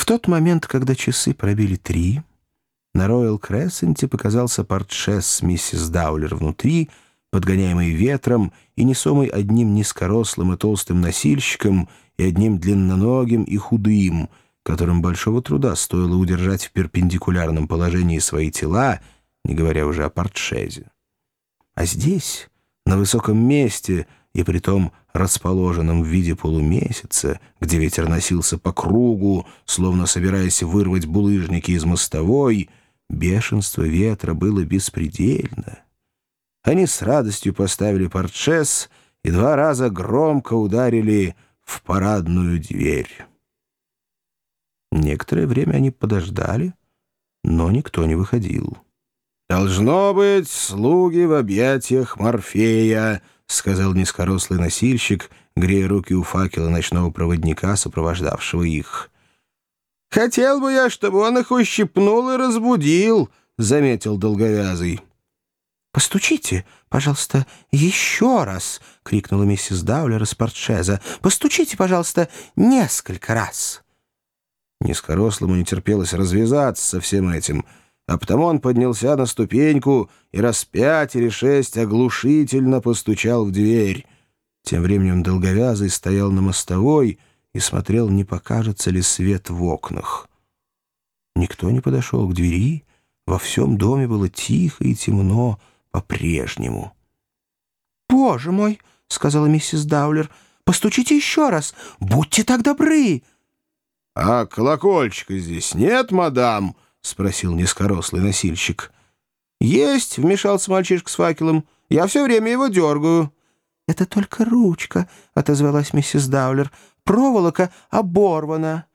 В тот момент, когда часы пробили три, на Роyal Крессенте показался портшес с миссис Даулер внутри, подгоняемый ветром и несомый одним низкорослым и толстым носильщиком и одним длинноногим и худым, которым большого труда стоило удержать в перпендикулярном положении свои тела, не говоря уже о портшезе. А здесь, на высоком месте и притом расположенном в виде полумесяца, где ветер носился по кругу, словно собираясь вырвать булыжники из мостовой, бешенство ветра было беспредельно. Они с радостью поставили портшес и два раза громко ударили в парадную дверь. Некоторое время они подождали, но никто не выходил. «Должно быть, слуги в объятиях Морфея», — сказал низкорослый носильщик, грея руки у факела ночного проводника, сопровождавшего их. «Хотел бы я, чтобы он их ущипнул и разбудил», — заметил долговязый. «Постучите, пожалуйста, еще раз!» — крикнула миссис Даулер из портшеза. «Постучите, пожалуйста, несколько раз!» Низкорослому не терпелось развязаться со всем этим — а потому он поднялся на ступеньку и раз пять или шесть оглушительно постучал в дверь. Тем временем долговязый стоял на мостовой и смотрел, не покажется ли свет в окнах. Никто не подошел к двери, во всем доме было тихо и темно по-прежнему. «Боже мой!» — сказала миссис Даулер. «Постучите еще раз! Будьте так добры!» «А колокольчика здесь нет, мадам?» — спросил низкорослый носильщик. «Есть», — вмешался мальчишка с факелом. «Я все время его дергаю». «Это только ручка», — отозвалась миссис Даулер. «Проволока оборвана».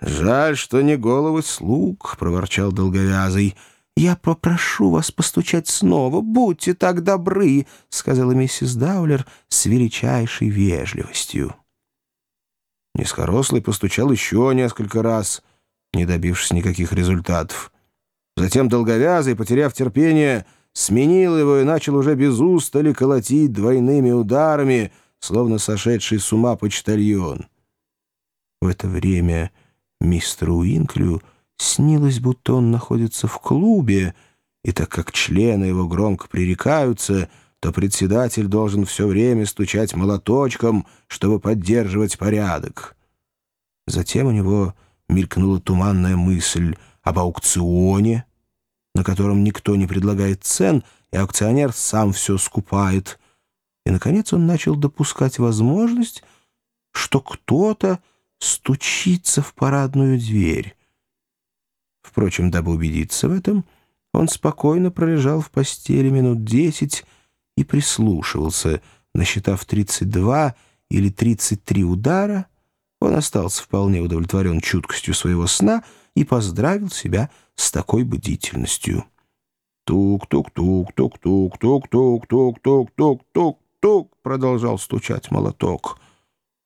«Жаль, что не головы слуг», — проворчал долговязый. «Я попрошу вас постучать снова, будьте так добры», — сказала миссис Даулер с величайшей вежливостью. Низкорослый постучал еще несколько раз — не добившись никаких результатов. Затем долговязый, потеряв терпение, сменил его и начал уже без устали колотить двойными ударами, словно сошедший с ума почтальон. В это время мистеру Уинклю снилось, будто он находится в клубе, и так как члены его громко пререкаются, то председатель должен все время стучать молоточком, чтобы поддерживать порядок. Затем у него мелькнула туманная мысль об аукционе, на котором никто не предлагает цен, и аукционер сам все скупает. И, наконец, он начал допускать возможность, что кто-то стучится в парадную дверь. Впрочем, дабы убедиться в этом, он спокойно пролежал в постели минут десять и прислушивался, насчитав 32 или 33 удара — он остался вполне удовлетворен чуткостью своего сна и поздравил себя с такой бдительностью. «Тук-тук-тук-тук-тук-тук-тук-тук-тук-тук-тук», продолжал стучать молоток.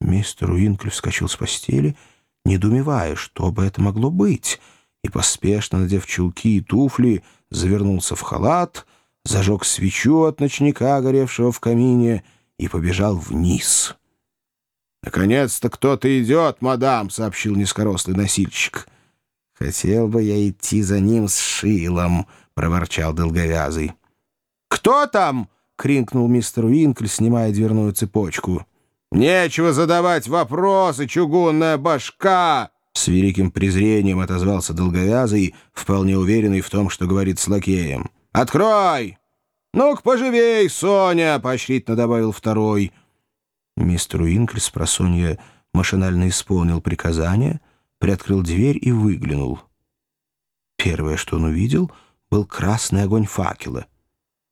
Мистер Уинкль вскочил с постели, недоумевая, что бы это могло быть, и, поспешно надев чулки и туфли, завернулся в халат, зажег свечу от ночника, горевшего в камине, и побежал вниз. «Наконец-то кто-то идет, мадам», — сообщил низкорослый носильщик. «Хотел бы я идти за ним с шилом», — проворчал долговязый. «Кто там?» — крикнул мистер Уинкль, снимая дверную цепочку. «Нечего задавать вопросы, чугунная башка!» С великим презрением отозвался долговязый, вполне уверенный в том, что говорит с лакеем. «Открой!» «Ну-ка, поживей, Соня!» — поощрительно добавил второй — Мистер Уинкль с просонья машинально исполнил приказание, приоткрыл дверь и выглянул. Первое, что он увидел, был красный огонь факела.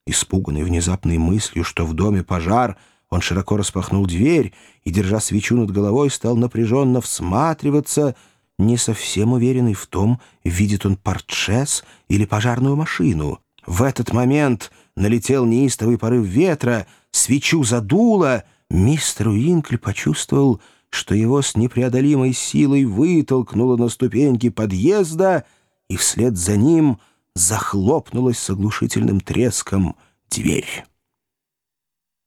Испуганный внезапной мыслью, что в доме пожар, он широко распахнул дверь и, держа свечу над головой, стал напряженно всматриваться, не совсем уверенный в том, видит он портшес или пожарную машину. В этот момент налетел неистовый порыв ветра, свечу задуло — Мистер Уинкли почувствовал, что его с непреодолимой силой вытолкнуло на ступеньки подъезда, и вслед за ним захлопнулась с оглушительным треском дверь.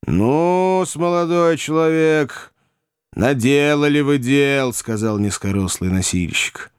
«Ну-с, молодой человек, «Наделали вы дел», — сказал низкорослый носильщик.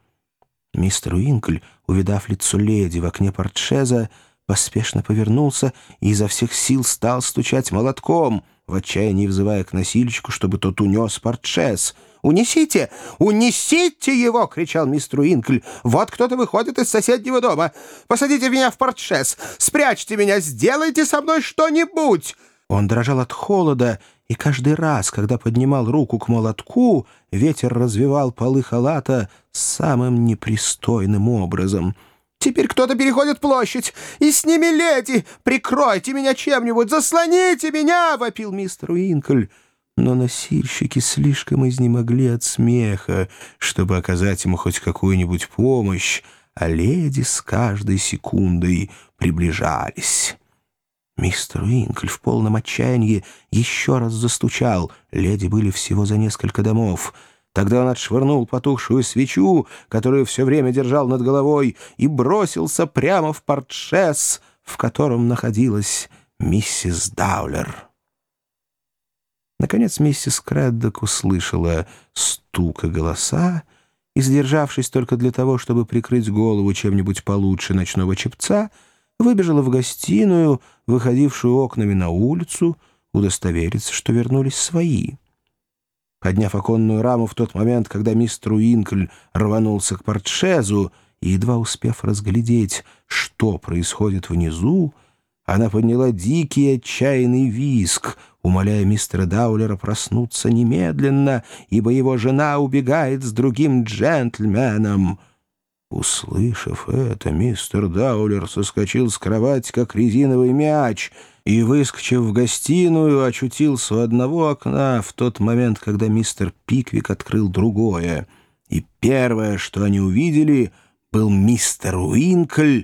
Мистер Уинкль, увидав лицо леди в окне портшеза, поспешно повернулся и изо всех сил стал стучать молотком, в отчаянии взывая к носильщику, чтобы тот унес портшез. «Унесите! Унесите его!» — кричал мистер Уинкль. «Вот кто-то выходит из соседнего дома. Посадите меня в портшез! Спрячьте меня! Сделайте со мной что-нибудь!» Он дрожал от холода, и каждый раз, когда поднимал руку к молотку, ветер развивал полы халата самым непристойным образом. «Теперь кто-то переходит площадь, и с ними леди! Прикройте меня чем-нибудь! Заслоните меня!» — вопил мистер Уинкль. Но носильщики слишком изнемогли от смеха, чтобы оказать ему хоть какую-нибудь помощь, а леди с каждой секундой приближались. Мистер Уинкль в полном отчаянии еще раз застучал. Леди были всего за несколько домов. Тогда он отшвырнул потухшую свечу, которую все время держал над головой, и бросился прямо в портшес, в котором находилась миссис Даулер. Наконец миссис Креддок услышала стук и голоса, и, сдержавшись только для того, чтобы прикрыть голову чем-нибудь получше ночного чепца, выбежала в гостиную, выходившую окнами на улицу, удостовериться, что вернулись свои. Подняв оконную раму в тот момент, когда мистер Уинкль рванулся к портшезу, и, едва успев разглядеть, что происходит внизу, она подняла дикий отчаянный виск, умоляя мистера Даулера проснуться немедленно, ибо его жена убегает с другим джентльменом — Услышав это, мистер Даулер соскочил с кровати, как резиновый мяч, и, выскочив в гостиную, очутился у одного окна в тот момент, когда мистер Пиквик открыл другое. И первое, что они увидели, был мистер Уинкль,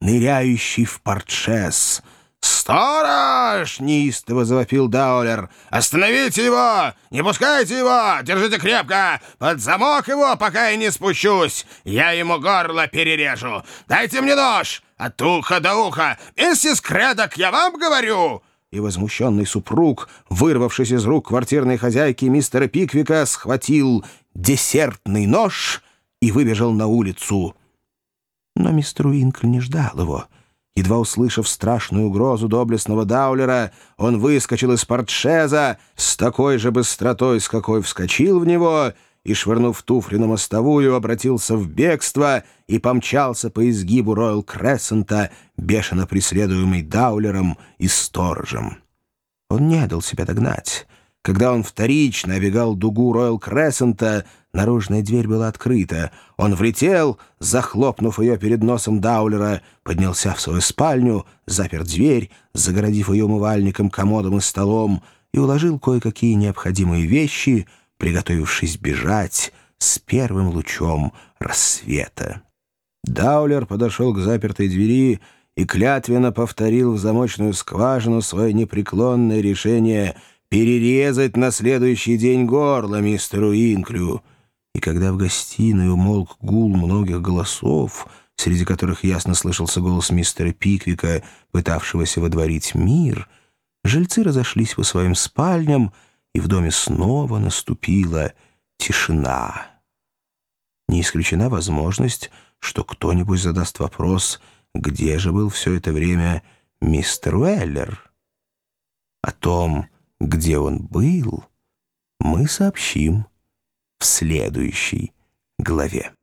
ныряющий в портшес — «Сторож!» — неистово завопил Даулер. «Остановите его! Не пускайте его! Держите крепко! Под замок его, пока я не спущусь! Я ему горло перережу! Дайте мне нож! От уха до уха! Миссис Кредок, я вам говорю!» И возмущенный супруг, вырвавшись из рук квартирной хозяйки мистера Пиквика, схватил десертный нож и выбежал на улицу. Но мистер Уинкл не ждал его — Едва услышав страшную угрозу доблестного Даулера, он выскочил из портшеза с такой же быстротой, с какой вскочил в него, и, швырнув туфли на мостовую, обратился в бегство и помчался по изгибу Роyal Крессента, бешено преследуемый Даулером и сторожем. Он не дал себя догнать. Когда он вторично обегал дугу Роyal Крессента, наружная дверь была открыта. Он влетел, захлопнув ее перед носом Даулера, поднялся в свою спальню, запер дверь, загородив ее умывальником, комодом и столом, и уложил кое-какие необходимые вещи, приготовившись бежать с первым лучом рассвета. Даулер подошел к запертой двери и клятвенно повторил в замочную скважину свое непреклонное решение — перерезать на следующий день горло мистеру Инклю. И когда в гостиной умолк гул многих голосов, среди которых ясно слышался голос мистера Пиквика, пытавшегося водворить мир, жильцы разошлись по своим спальням, и в доме снова наступила тишина. Не исключена возможность, что кто-нибудь задаст вопрос, где же был все это время мистер Уэллер. О том, где он был, мы сообщим в следующей главе.